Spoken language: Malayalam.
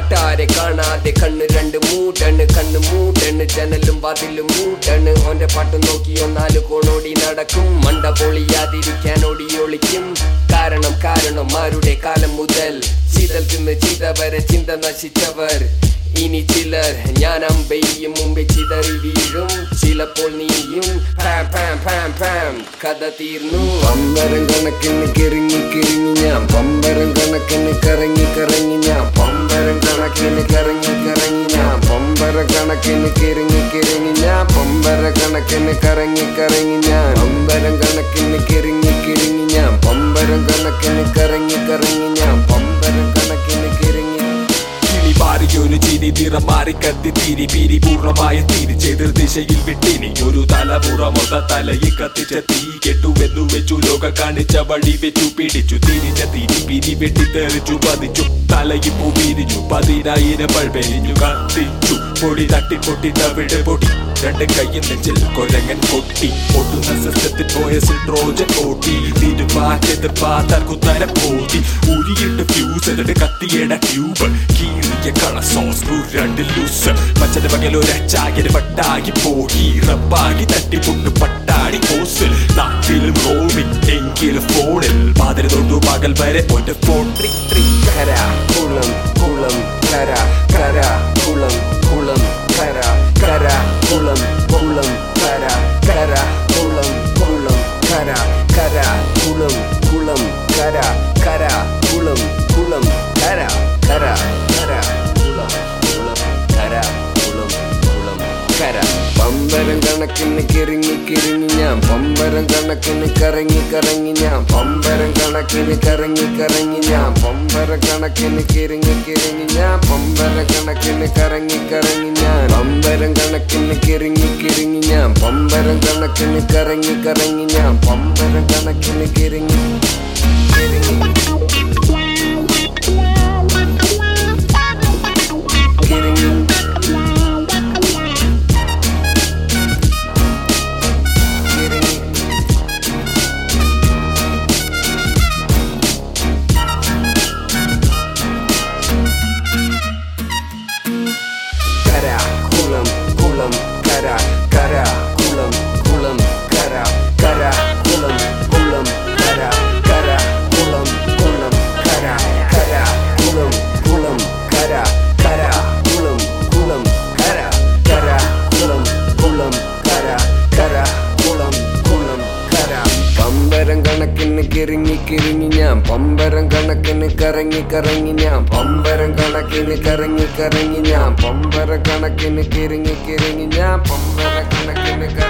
കാണാതെ കണ്ണ് രണ്ട് മൂടണ് കണ്ണ് മൂടണ് ജനലും വാതിലും മൂടണ്. ഓന്റെ പാട്ട് നോക്കി ഒന്നാൽ കോണോടി നടക്കും മണ്ട പൊളിയാതിരിക്കാൻ ഓടി ഒളിക്കും കാരണം കാരണം ആരുടെ കാലം മുതൽ ചിതൽ തിന്ന് ചിത വരെ ചിന്ത നശിച്ചവർ. ഇനി ചിലർ ഞാൻ അമ്പെയ്യും മുമ്പേ ചിതറി വീഴും. ചിലപ്പോൾ നീയും കഥ തീർന്നു. പമ്പരം കണക്കിന് കിറങ്ങി കിറങ്ങി ഞാൻ പമ്പരം കണക്കിന് കറങ്ങി കറങ്ങി ഞാൻ കണക്കിന് കറങ്ങി കറങ്ങി ഞാൻ. പമ്പരം കണക്കിന് കിരിങ്ങി കിരിങ്ങി ഞാൻ. പമ്പരം കണക്കിന് കറങ്ങി കറങ്ങി ഞാൻ. പമ്പരം കണക്കിന് കിരിങ്ങി. കിളി മാറിയൊരു ചിരി നിറം മാറി കത്തി തിരി പിരി പൂർണമായ തിരിച്ചെതിർ ദിശയിൽ വിട്ടിനി. ഒരു തലമുറ മൊത്ത തലയിൽ കത്തിച്ച തീ കെട്ടുവെന്നു വെച്ചു. ലോക കാണിച്ച വഴി വെച്ചു പിടിച്ചു തിരിച്ച തിരി പിരി വെട്ടി തെറിച്ചു പതിച്ചു തലയിൽ പൂ പിരിഞ്ഞു പതിനായിരം പഴപ്പെരിഞ്ഞു കത്തിച്ചു. പൊടി തട്ടി പൊട്ടി തവിട് പൊടി. രണ്ട് കൈയും നെഞ്ചിൽ കൊരങ്ങൻ കൊട്ടി പൊട്ടുന്ന സിസ്റ്റത്തിൽ പോയ സിട്രോജൻ ഓട്ടി. തിരുമാറ്റത് പാത്താൽ കുത്തര പോതി ഉരിയിട്ട് ഫ്യൂസ് എന്നിട്ട് കത്തിയേട ട്യൂബ് കീറിയ കള സോസ് രണ്ട് ലൂസ് മച്ചന്റെ പകലൊരു അച്ചാകിന് പട്ടാകി പോയി. റബ്ബാകി തട്ടിപ്പൊട്ട് പട്ടാടി കോസ് നാട്ടിലും റോമിൽ എങ്കിലും ഫോണിൽ പാതിരി തൊട്ടു പകൽ വരെ ഒറ്റ ഫോൺ കര കുളം കുളം കര കര. പമ്പരം കണക്കിന് കിറങ്ങി കിറങ്ങി ഞാൻ. പമ്പരം കണക്കിന് കറങ്ങി കറങ്ങി ഞാൻ. പമ്പരം കണക്കിന് കറങ്ങി കറങ്ങി ഞാൻ. പമ്പര കണക്കിന് കിറങ്ങി കിറങ്ങി ഞാൻ. പമ്പര കണക്കിന് കറങ്ങി കറങ്ങി ഞാൻ. പമ്പരം കണക്കിന് കിറങ്ങി കിറങ്ങി ഞാൻ. പമ്പരം കണക്കിന് കറങ്ങി കറങ്ങി ഞാൻ. പമ്പരം കണക്കിന് കിരിങ്ങി കിറങ്ങി കണക്കിന് കിറങ്ങി കിറങ്ങി ഞാൻ പമ്പരം കണക്കിന് കറങ്ങി കറങ്ങി ഞാൻ പമ്പരം കണക്കിന് കറങ്ങി കറങ്ങി ഞാൻ പമ്പര കണക്കിന് കിറങ്ങി കിറങ്ങി ഞാൻ പമ്പര